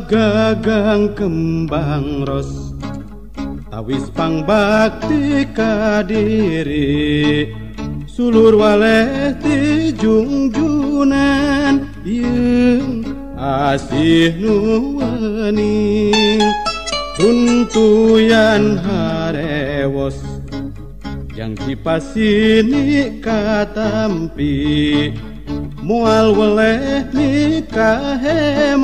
gagang kembang ros. Tawis pangbakti kadiri sulur waleh ti jungjunan yeung asih nu wening runtuyan harewos yang dipasini katampi mual weleh nikaheman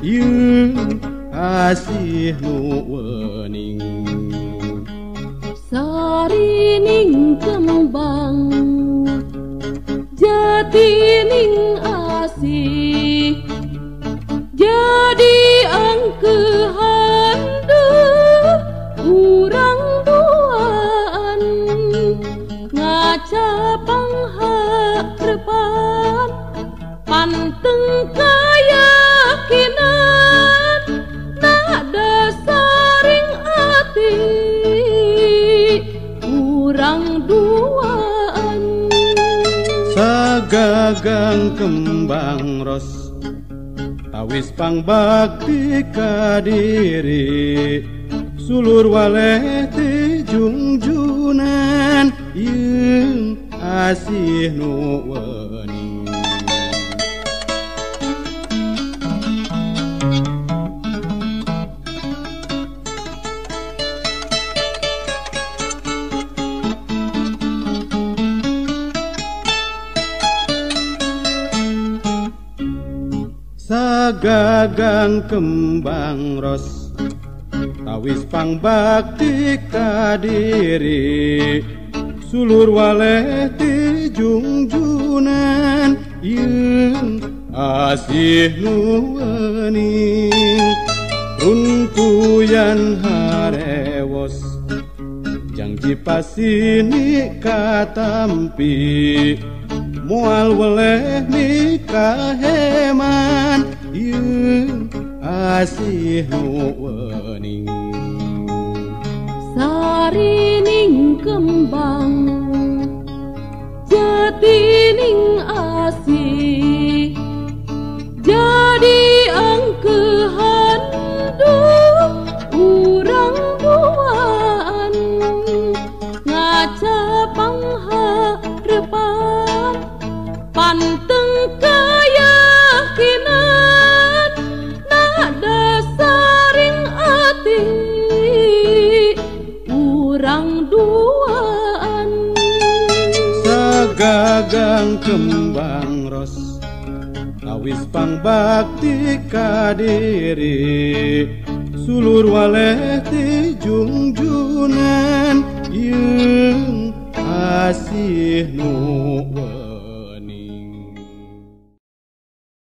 Yun asih nu wening sarining kembang jatining pantengkayakinan nadasaring hati kurang duaan sagagang kembang ros tawis pangbakti kadiri sulur waleh jungjunan yung asih nuwe sagagang kembang ros tawis pangbakti kadiri. Sulur waleh jungjunan yung asih nuweni runtuyan harewos janji pasini katampi. moal weleh nikaheman yeun asih nu weuning sari anteng keyakinan nak dasaring ati urang duaan. Sagagang kembang ros kawis pang bakti kadiri. Sulur waleh ti jungjunan yeung asih nu